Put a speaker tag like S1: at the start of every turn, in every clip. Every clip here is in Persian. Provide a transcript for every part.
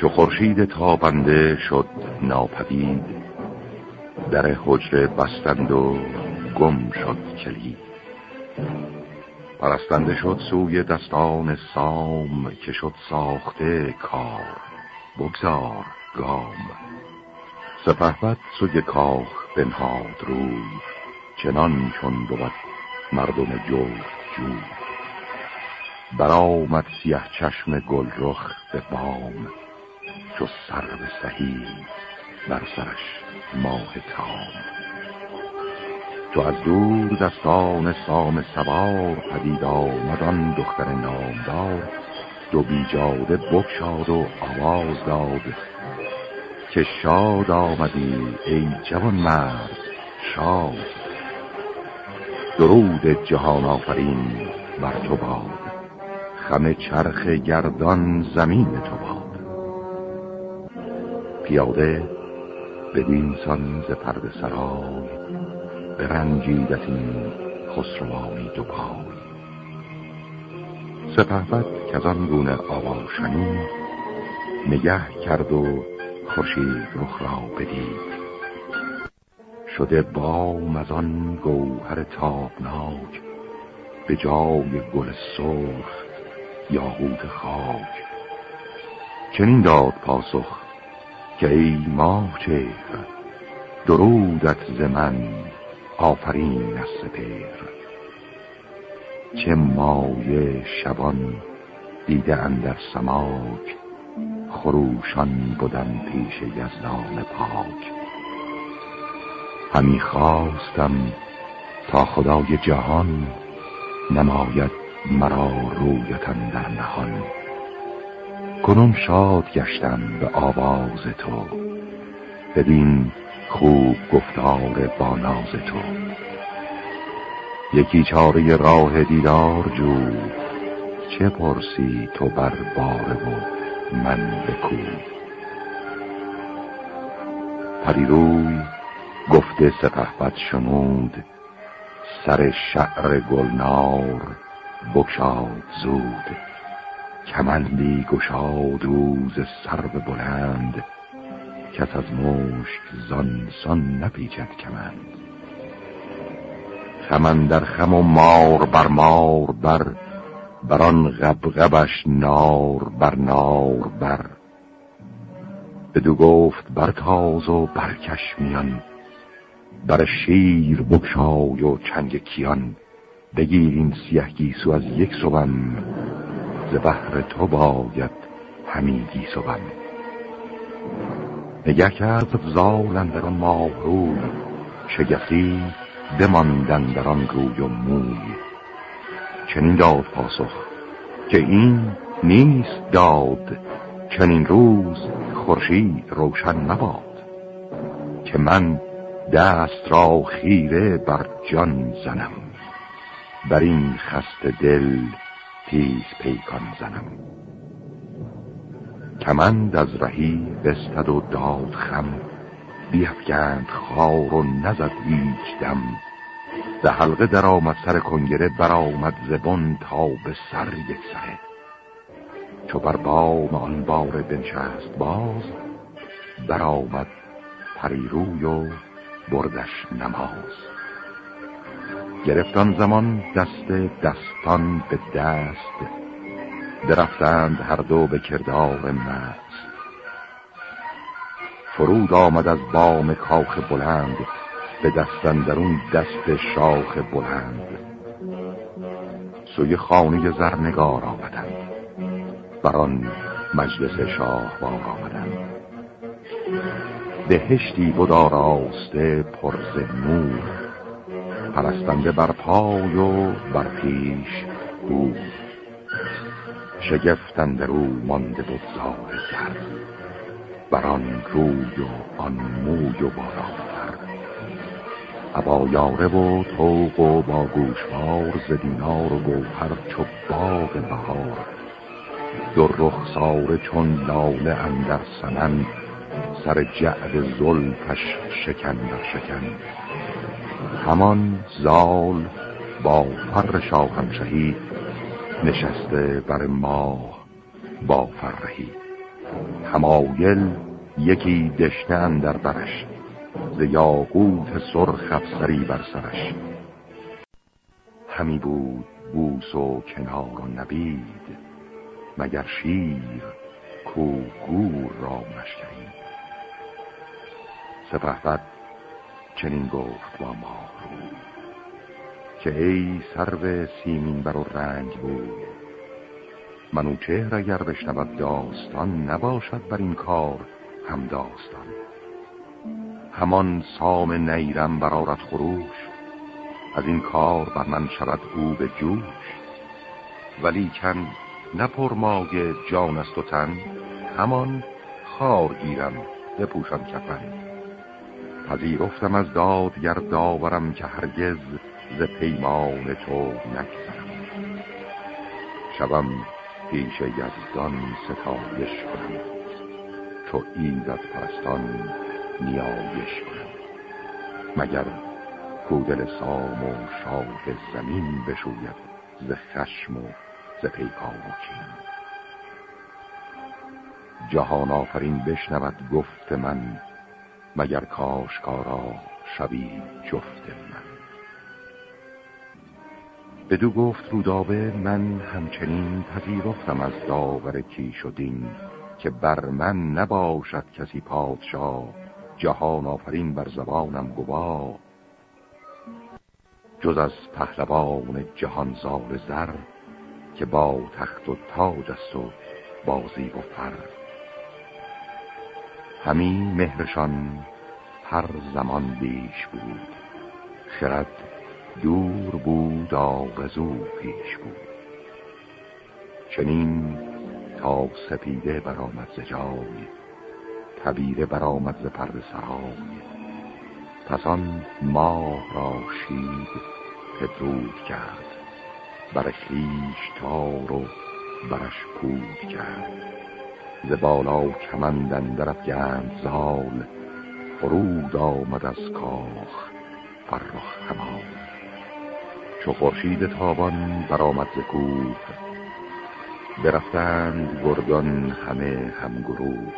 S1: چو خورشید تابنده شد ناپدید در حجره بستند و گم شد کلید. پرستنده شد سوی دستان سام که شد ساخته کار. بگذار گام. سپهبد سوی کاخ بنهاد روی چنان چون بود مردم جفت جوی برآمد سیه چشم گلرخ به بام. چو سرو سهی بر سرش ماه تام. چو از دور دستان سام سوار پدید آمد آن دختر نامدار. دو بیجاده بکشاد و آواز داد که شاد آمدی ای جوان مرد شاد. درود جهان آفرین بر تو باد. خم چرخ گردان زمین تو باد. پیاده بدین سان ز پرد سرای برنجیدت این خسروانی دو پای. سپهبد که آن گونه آوا شنید نگه کرد و خورشید رخ را بدید. شده بام از آن گوهر تابناک به جای گل سرخ یاقوت خاک. چنین داد پاسخ که ای چهر درودت ز من آفرین از سپر چه مایه شبان دیده اندر سماک خروشان بودن پیش یزدان پاک. همی خواستم تا خدای جهان نماید مرا رویتن در نهان. کنون شاد گشتم به آواز تو ببین خوب گفتار با ناز تو. یکی چاره راه دیدار جو چه پرسی تو بر باره و من بکو پریروی گفته سپهبد شنود سر شعر گلنار بکشاد زود. کمندی گشاد روز سرو بلند کس از مشک زانسان نپیچد کمند. خمن در خم و مار بر مار بر بران غبغبش نار بر نار بر. بدو گفت بر تاز و برکش میان بر شیر بکشای و چنگ کیان. بگیر این سیه گیسو از یک صبم ز بحر تو باید همی گیسوم نگه کرد زالن در ماه روی شگفتی بماندن در آن روی و موی. چنین داد پاسخ که این نیست داد چنین روز خورشید روشن نباد. که من دست را خیره بر جان زنم بر این خست دل تیز پیکان زنم. کمند از رهی بستد و داد خم. بیفگند خار و نزد هیچ دم. به حلقه در آمد سر کنگره برآمد زبان تا به سر یک سره. چو بر بام آن بار بنشست باز برآمد پریروی و بردش نماز. گرفتان زمان دست دستان به دست. درفتند هر دو به کردار مست. فرود آمد از بام کاخ بلند به دستندرون دست شاخ بلند. سوی خانه زرنگار آمدند. بران مجلس شاه بار آمدند. بهشتی بود آراسته پرز نور. پرستنده بر پای و بر پیش بود. شگفتند رو مانده بود زار بر آن روی و آن موی و باران ابا یاره و توق و با گوشوار ز دینار و گوهر چو باغ بهار. دو رخساره چون لاله اندر سنن سر جعد زلفش شکن در شکن. همان زال با فر شاهنشهی نشسته بر ماه با فرهی. همایل یکی دشته در برش ز یاقوت سرخ افسری بر سرش. همی بود بوس و کنار و نبید مگر شیر کو گور را مشکرید سپهبد چنین گفت با مارو که ای سرو سیمین بر و رنگ بود. منوچهر اگر بشنود داستان نباشد بر این کار هم داستان. همان سام نیرم برارت خروش از این کار بر من شود او به جوش. ولی کن نپرماگ جان است و تن همان خار گیرم بپوشم کفن. پذیرفتم از دادگر داورم که هرگز ز پیمان تو نگذرم. شبم پیش یزدان ستایش کنم. چو ایزد پرستان نیایش کنم. مگر کودل سام و شاه زمین بشوید ز خشم و ز پیکار و کین جهان آفرین بشنود گفت من مگر کاشکارا شوی جفت من؟ بدو گفت رودابه من همچنین پذیرفتم از داور کی شدین که بر من نباشد کسی پادشاه جهان آفرین بر زبانم گواه. جز از پهلوان جهان زال زر که با تخت و تاج است و بازی و فر. همین مهرشان هر زمان بیش بود. خرد دور بود آغزو پیش بود. چنین تا سپیده برآمد ز جای تبیره برآمد ز پرد سرای. پسان ماه را شید پدرود کرد. بر خیش تار و برش پود کرد. ز بالا کمندن درت گند زال فرود آمد از کاخ فرخ همان چو خورشید تابان برآمد ز کوه برفتند گردان همه همگروه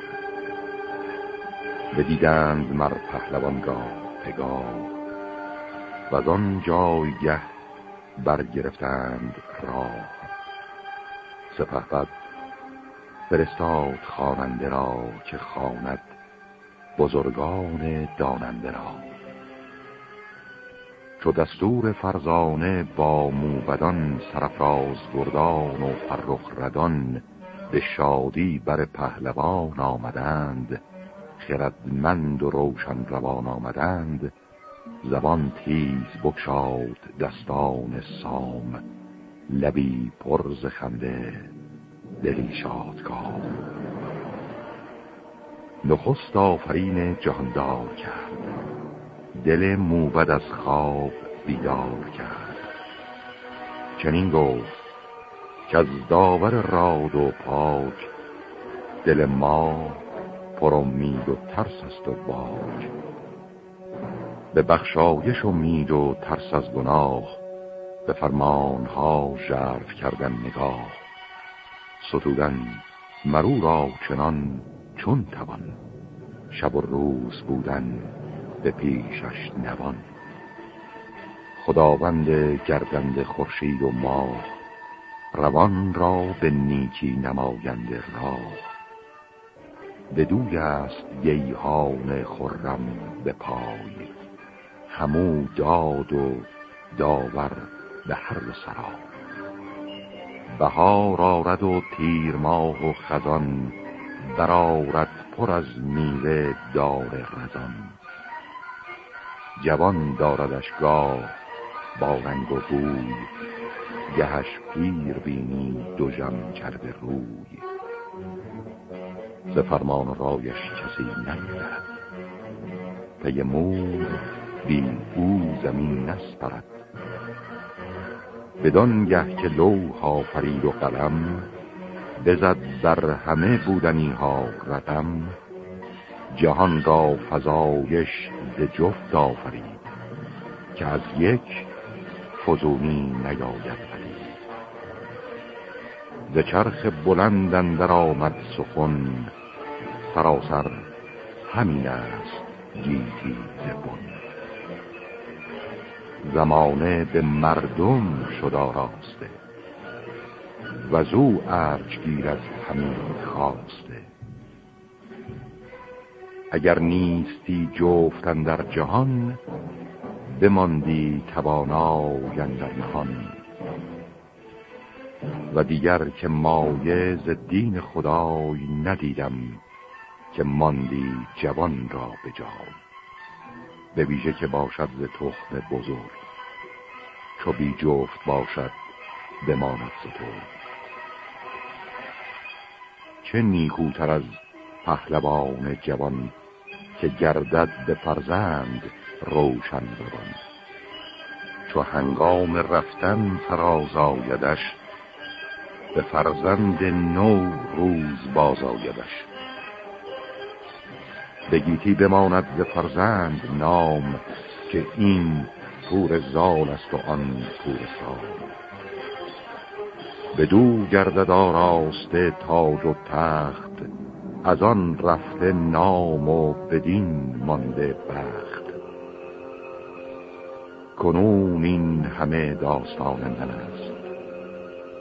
S1: بدیدند مر پهلوان را پگاه و از آن جایگه برگرفتند راه. سپهبد فرستاد خواننده را که خواند بزرگان داننده را. چو دستور فرزانه با موبدان سرفراز گردان و فرخ ردان به شادی بر پهلوان آمدند خردمند و روشن روان آمدند زبان تیز بکشاد دستان سام لبی پرز خنده. دلی شادکام نخست آفرین جهاندار کرد. دل موبد از خواب بیدار کرد. چنین گفت که از داور راد و پاک دل ما پر امید و ترس است و باک. به بخشایش امید و ترس از گناه به فرمانها ژرف کردن نگاه. ستودن مرو را چنان چون توان. شب و روز بودن به پیشش نوان. خداوند گردند خورشید و ماه روان را به نیکی نماینده راه. بدوی است گیهان خرم به پای همو داد و داور به هر سرا. بهار آرد و تیر ماه و خزان برارد پر از میوه دار رزان جوان داردش گاه با رنگ و بوی گهش پیر بینی دو جم کرده روی. ز فرمان رایش کسی نگذرد پی مور بی او زمین نسپرد. بدان گه که لوح فرید و قلم بزد بر همه بودنی ها رقم جهان را فضایش ز جفت آفرید که از یک فزونی نیاید ز چرخ بلند اندر آمد سخن سراسر همین است گیتی زبون زمانه به مردم شد آراسته و او ارج از همین خواسته. اگر نیستی جفتن در جهان بماندی توانای در نهان. و دیگر که مایه ز دین خدای ندیدم که ماندی جوان را به جای به ویژه که باشد ز تخم بزرگ. چو بی جفت باشد بماند ز تو چه نیکوتر از پهلوان جوان که گردد به فرزند روشن ببان چو هنگام رفتن فرازایدش به فرزند نو روز بازایدش به گیتی بماند به فرزند نام که این پور زال است و آن پور سال. دو گردد آراسته تاج و تخت از آن رفته نام و بدین مانده بخت. کنون این همه داستان من است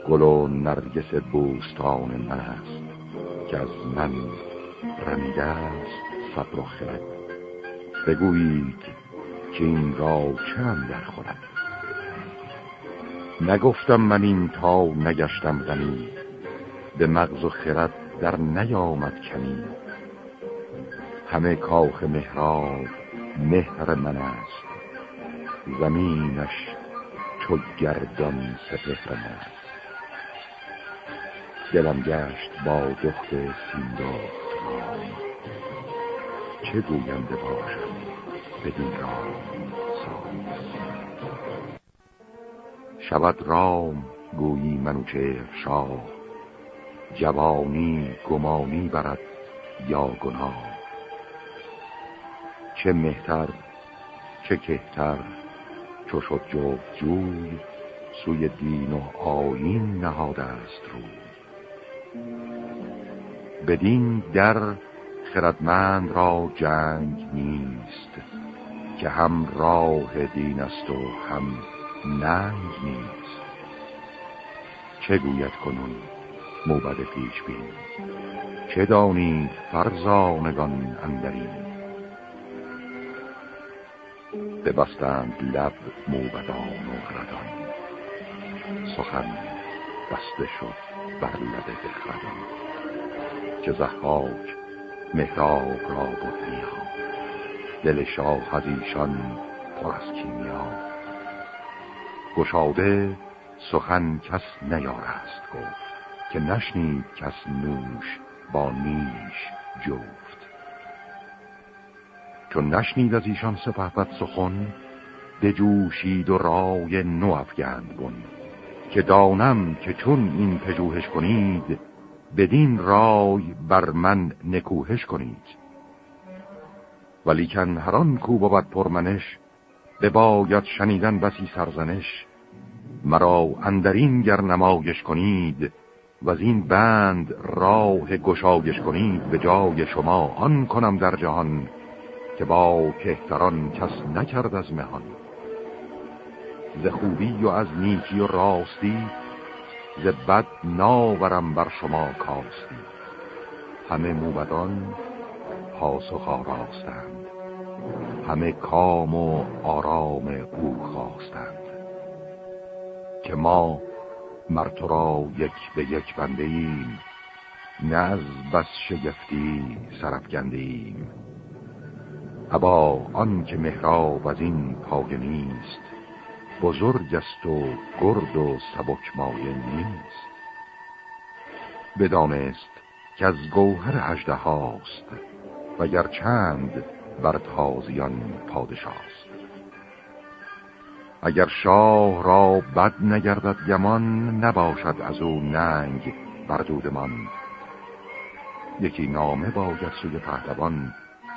S1: گل و نرگس بوستان من است که از من رمیده است. صبر و خرد. بگویید که این را چند در خورد. نگفتم من این تا نگشتم غنی به مغز و خرد در نیامد کمی. همه کاخ مهراب مهر من است. زمینش چو گردان سپهر من است. دلم گشت با دخت سیندخت چه گوینده باشم بدین رام شود رام گویی منوچهر شاه جوانی گمانی برد یا گناه. چه مهتر چه کهتر چو شد جفت جوی سوی دین و آین نهاده است رو بدین در خردمند را جنگ نیست که هم راه دین است و هم ننگ نیست. چه گوید کنون موبد پیش بین؟ چه دانید فرزانگان اندرین؟ ببستند لب موبدان و خردان سخن بسته شد بر لب بخردان که زحاک مهراب را بود نیا دل شاه از ایشان پر از کیمیا. گشاده سخن کس نیارست گفت که نشنید کس نوش با نیش جفت. چون نشنید از ایشان سپهبد سخن بجوشید و رای نو افگند بن که دانم که چون این پژوهش کنید بدین رای بر من نکوهش کنید. ولیکن هران کو بود پرمنش باید شنیدن بسی سرزنش مرا اندرین گر نمایش کنید و از این بند راه گشایش کنید به جای شما آن کنم در جهان که با کهتران کس نکرد از مهان. ز خوبی و از نیکی و راستی ز بد ناورم بر شما کاستی. همه موبدان پاسخ آراستند. همه کام و آرام او خواستند. که ما مرتو را یک به یک بنده ایم نه از بس شگفتی سرفگنده ایم ابا آن که مهراب از این پایه نیست بزرگ است و گرد و سبک مایه نیست. بدانست که از گوهر هجده هاست و گر چند بر تازیان پادشاست. اگر شاه را بد نگردد گمان نباشد از او ننگ بر دودمان. یکی نامه باید سوی پهلوان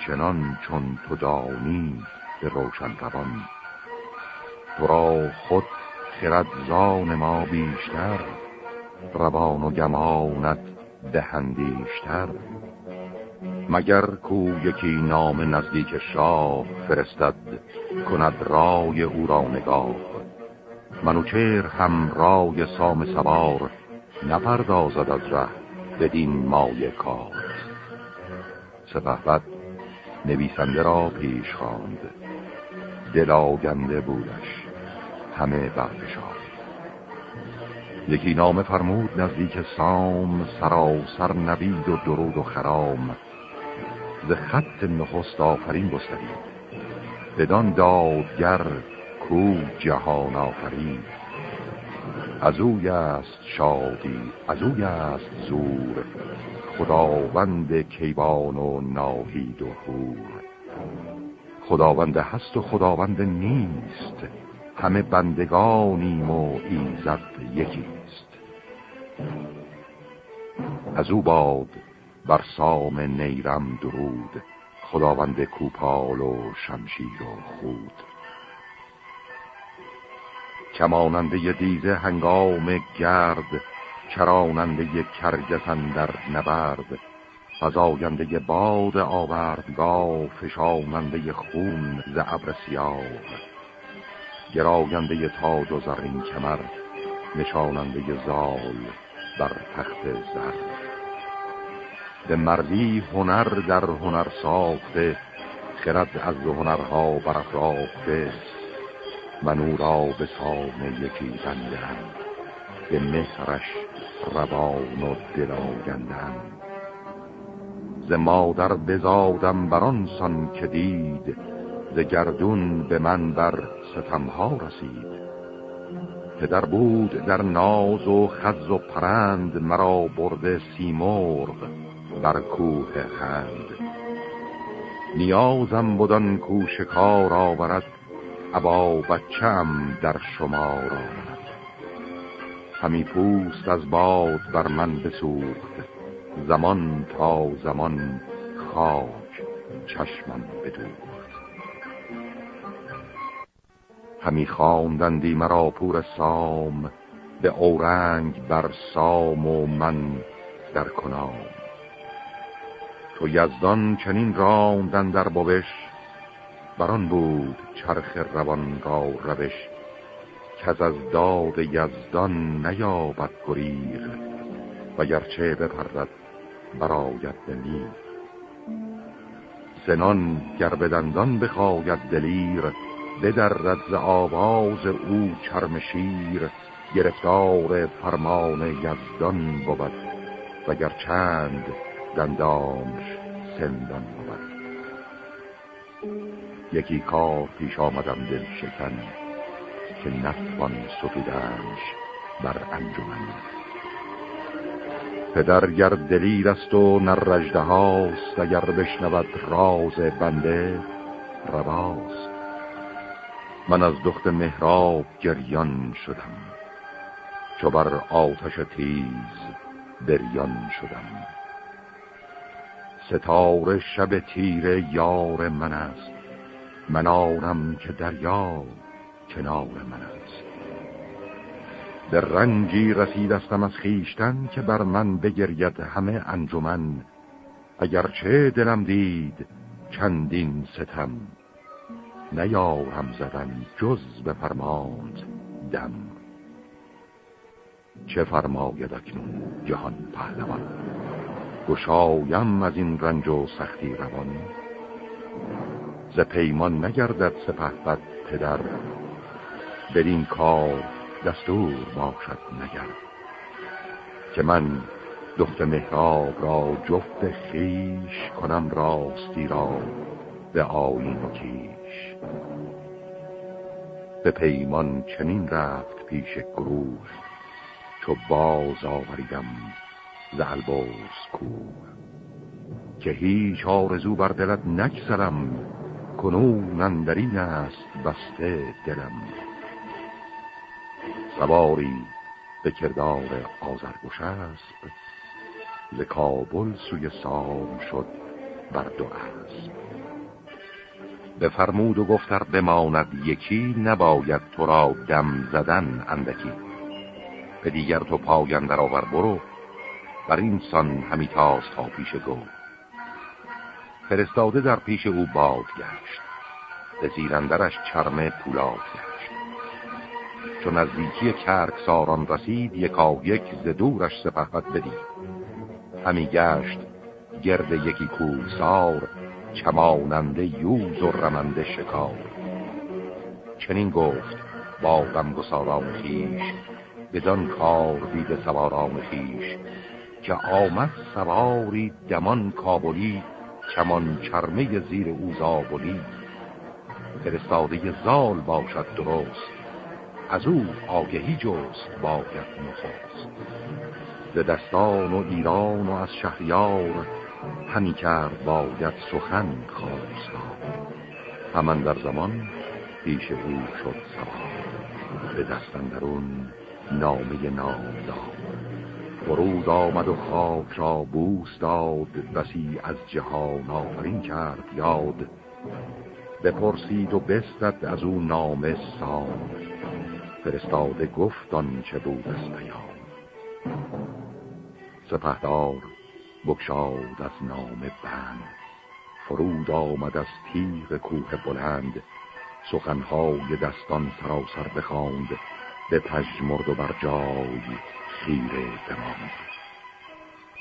S1: چنان چون تو دانی به روشن روان. تو را خود خرد زان ما بیشتر روان و گمانت دهندیشتر مگر کو یکی نام نزدیک شاه فرستد کند رای او را نگاه؟ منوچهر هم رای سام سوار نپردازد از ره بدین مای کار. سپهبد نویسنده را پیش خواند دل آگنده بودش. همه برفشاند یکی نام فرمود نزدیک سام سراسر نبید و درود و خرام. ز خط نخست آفرین گسترید. بدان دادگر کو جهان آفرید از اوی است شادی از اوی است زور. خداوند کیوان و ناهید و هور خداوند هست و خداوند نیست. همه بندگانیم و ایزد یکیست. از او باد بر سام نیرم درود خداوند کوپال و شمشیر و خود. کماننده دیزه هنگام گرد چراننده کرگسن در نبرد. فضاینده باد آوردگاه فشاننده خون ز ابر سیاه. گراینده تاج و زرین کمر نشاننده زال بر تخت زر به مردی هنر در هنر ساخته خرد از هنرها برافراخته من او را به سام یکی بندم به مهرش روان و دل آگندم ز مادر بزادم بران سان که دید ز گردون به من بر ستمها رسید. پدر بود در ناز و خز و پرند مرا برده سیمرغ بر کوه خند. نیازم بودن کو شکار آورد ابا بچم در شمار آمد همی پوست از باد بر من بسوخت زمان تا زمان خاک چشمم بدوخت. همی خواندندی مرا پور سام به اورنگ بر سام و من در کنام. تو یزدان چنین راندن در بوش بران بود چرخ روان را روش که از داد یزدان نیابد گریغ و گرچه بپرد براید دلیر سنان گر به دندان بخواید دلیر بدرد ز آواز او چرم شیر گرفتار فرمان یزدان بود. و گر چند دندانش سندان بود. یکی کار پیش آمدم دل شکن که نتوان ستودنش بر انجمن. پدر گر دلیر است و نرجده هاست اگر بشنود راز بنده رواست. من از دخت مهراب گریان شدم. چو بر آتش تیز بریان شدم. ستاره شب تیره یار من است. منارم که دریا کنار من است. به رنجی رسیدستم از خیشتن که بر من بگرید همه انجمن. اگرچه دلم دید چندین ستم. نیارم زدن جز به فرماند دم. چه فرماید اکنون جهان پهلوان؟ گشایم از این رنج و سختی روان. ز پیمان نگردد سپه پدر. بدین کار دستور باشد نگر. که من دخت مهراب را جفت خیش کنم راستی را به آین و کیش. به پیمان چنین رفت پیش گروه چو باز آوریدم ز البرز کوه که هیچ آرزو بر دلت نگذرم کنون اندرین است بسته دلم. سواری به کردار آزرگوش است ز کابل سوی سام شد بر دو اسب. بفرمود و گفتر بماند یکی نباید تو را دم زدن اندکی. به دیگر تو پاگندر آور برو. بر این سان همی تاز تا پیش گو. فرستاده در پیش او باد گشت به زیرندرش چرم پولاد گشت. چون نزدیکی کرک ساران رسید یکا یک ز دورش سپهبد بدید. همی گشت گرد یکی کوسار چماننده یوز و رمنده شکار. چنین گفت با غمگساران خیش بدان کار دید سواران خیش که آمد سواری دمان کابلی چمان چرمه زیر او زابلی. فرستاده زال باشد درست از او آگهی جست باید نخواست ز دستان و ایران و از شهریار همی کرد باید سخن خواستار. همان در زمان پیش او شد سوار. به دستن درون نامه نامدار. فرود آمد و خاک را بوس داد. بسی از جهان آفرین کرد یاد. بپرسید و بستد از او نامه سام فرستاده گفتان چه بود از پیام. سپهدار بکشاد از نامه بند. فرود آمد از تیغ کوه بلند. سخنهای دستان سراسر بخواند. به پژمرد و بر جای خیره بماند.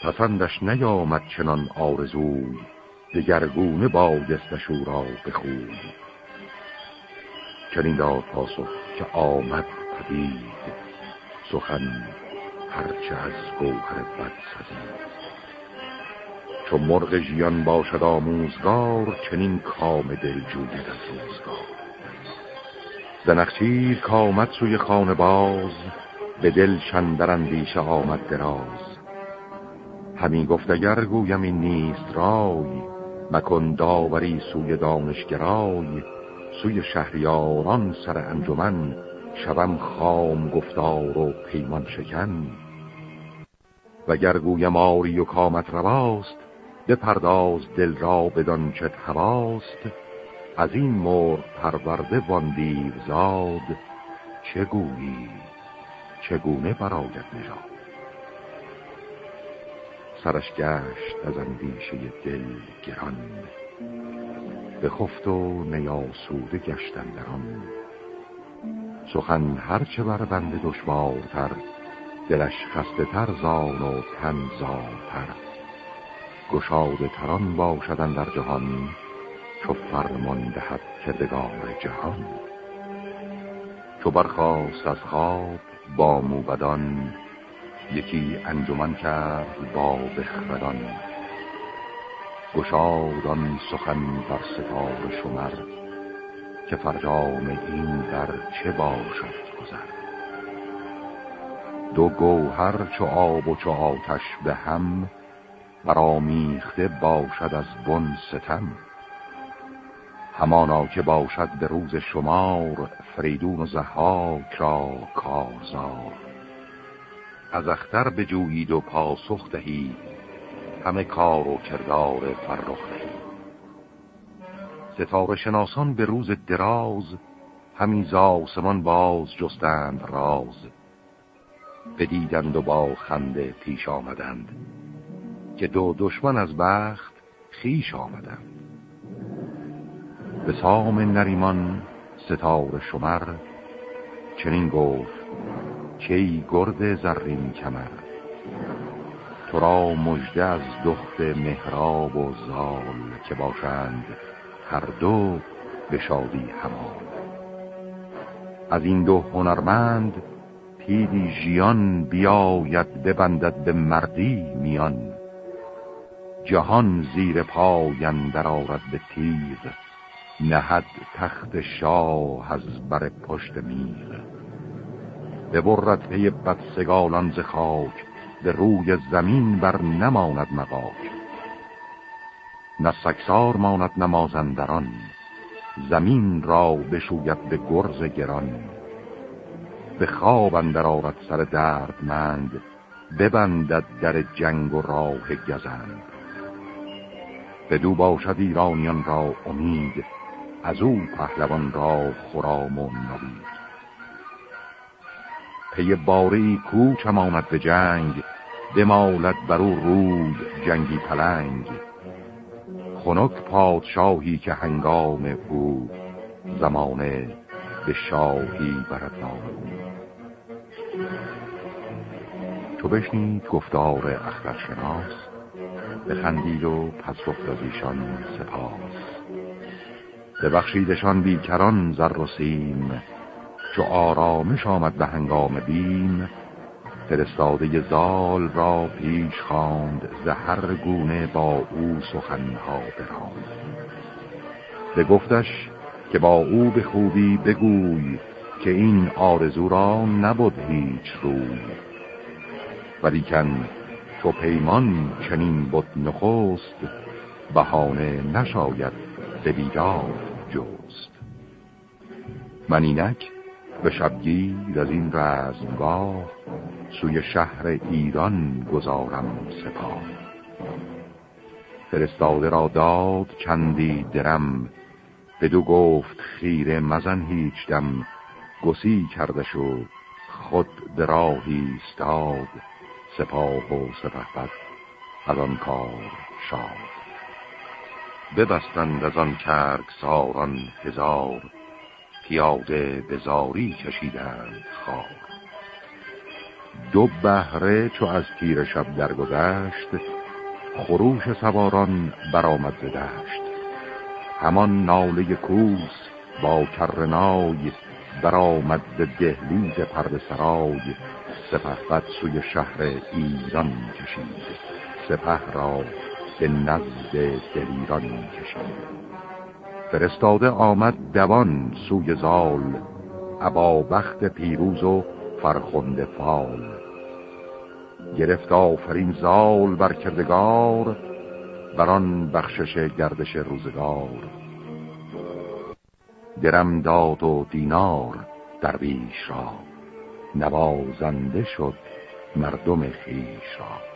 S1: پسندش نیامد چنان آرزوی دگرگونه بایستش او را بخوی. چنین داد پاسخ که آمد پدید. سخن هرچه از گوهر بد سزید. چو مرغ ژیان باشد آموزگار چنین کام دل جوید از روزگار. زنخچیر کامد سوی خانه باز به دل شندر اندیشه آمد دراز. همین گفت اگر گویم این نیست رای مکن داوری سوی دانشگرای سوی شهریاران سر انجمن شوم خام گفتار و پیمان شکن. وگر گویم آری و کامت رواست بپرداز دل را بدان چت هواست از این مر پرورده وان زاد چه گویی؟ چگونه براید نژاد سرش گشت از اندیشه دل گران به خفت و نیاسوده گشتن در آن سخن هرچه بر بند دشوارتر دلش خسته تر زان و تن زارتر گشاده تران باشدن در جهان چو فرمان دهد کردگار جهان. چو برخواست از خواب با موبدان یکی انجمن کرد با بخردان. گشادان سخن بر ستار شمر که فرجام این در چه باشد گذر. دو گوهر چو آب و چو آتش به هم برامیخته باشد از بن ستم. همانا که باشد به روز شمار فریدون و زحاک را کارزار. از اختر بجویید و پاسخ دهید همه کار و کردار فرخ دهید. ستاره شناسان به روز دراز همی آسمان باز جستند راز. بدیدند و با خنده پیش آمدند. که دو دشمن از بخت خیش آمدند. به سام نریمان ستاره شمر چنین گفت کی گرد زرین کمر تو را مژده از دخت مهراب و زال که باشند هر دو به شادی همان. از این دو هنرمند پیدی ژیان بیاید ببندد به مردی میان. جهان زیر پاین درآرد به تیغ نهد تخت شاه از بر پشت میغ. ببرد پی بدسگالان ز خاک به روی زمین بر نماند مقاک نه سکسار ماند نمازندران زمین را بشوید به گرز گران. به خواب اندر آرد سر دردمند ببندد در جنگ و راه گزند. بدو باشد ایرانیان را امید از او پهلوان را خرام و نوید. پی باری کوچم آمد به جنگ بمالد بر او روی جنگی پلنگ. خنک پادشاهی که هنگام او زمانه به شاهی برد نام چو بشنید گفتار اخترشناس بخندید و پس گفت از ایشان سپاس. ببخشیدشان بیکران زر و سیم چو آرامش آمد به هنگام بیم. فرستاده زال را پیش خواند زهر گونه با او سخنها براند. به گفتش که با او به خوبی بگوی که این آرزو را نبود هیچ روی. ولیکن تو پیمان چنین بود نخست بهانه نشاید به بیدار جست. من اینک به شبگیر از این رزمگاه سوی شهر ایران گذارم سپاه. فرستاده را داد چندی درم بدو گفت خیره مزن هیچ دم گسی کردش و خود دراهی استاد سپاه و سپه از آن کار شاد. ببستند از آن کرک ساران هزار پیاده به زاری کشیدند خار. دو بهره چو از تیر شب درگذشت خروش سواران برآمد ز دشت. همان ناله کوس با کرنای برآمد ز دهلیز پرد سرای سپه سوی شهر ایران کشید. سپه را به نزد دلیران کشید. فرستاده آمد دوان سوی زال ابا بخت پیروز و فرخنده فال. گرفت آفرین زال بر کردگار بران بخشش گردش روزگار. درم داد و دینار درویش را. نوازنده شد مردم خیش را.